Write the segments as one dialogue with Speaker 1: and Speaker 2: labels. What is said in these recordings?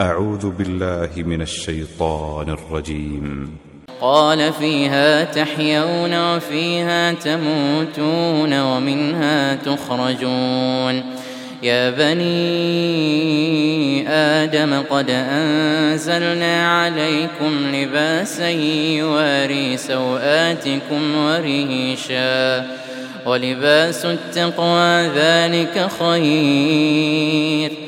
Speaker 1: أعوذ بالله من الشيطان الرجيم.
Speaker 2: قال فيها تحيون وفيها تموتون ومنها تخرجون. يا بني آدم قد أنزلنا عليكم لباسا يواري سوآتكم وريشا. ولباس التقوى ذلك خير.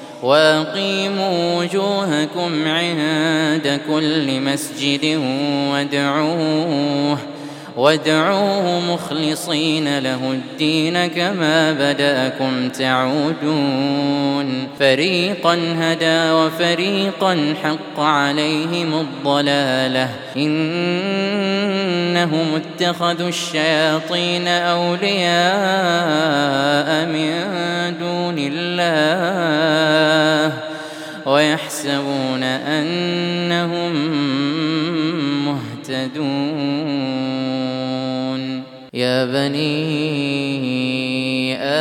Speaker 2: واقيموا وجوهكم عند كل مسجد وادعوه وادعوه مخلصين له الدين كما بداكم تعودون. فريقا هدى وفريقا حق عليهم الضلاله انهم اتخذوا الشياطين اولياء من دون الله ويحسبون أنهم مهتدون. يا بني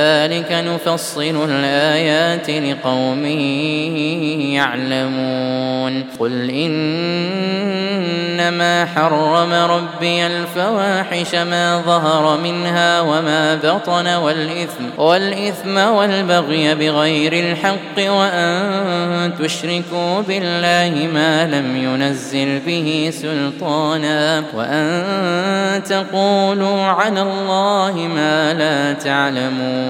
Speaker 2: كذلك نفصل الآيات لقوم يعلمون. قل إنما حرم ربي الفواحش ما ظهر منها وما بطن والإثم والإثم والبغي بغير الحق وأن تشركوا بالله ما لم ينزل به سلطانا وأن تقولوا على الله ما لا تعلمون.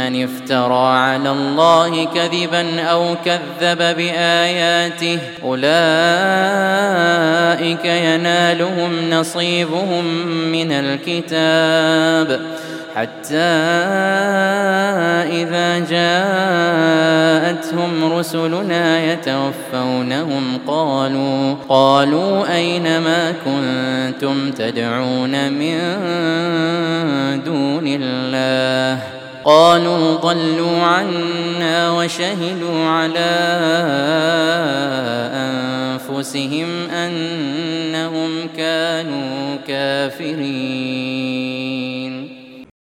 Speaker 2: افترى على الله كذبا أو كذب بآياته أولئك ينالهم نصيبهم من الكتاب حتى إذا جاءتهم رسلنا يتوفونهم قالوا قالوا أين ما كنتم تدعون من دون الله قالوا ضلوا عنا وشهدوا على أنفسهم أنهم كانوا كافرين.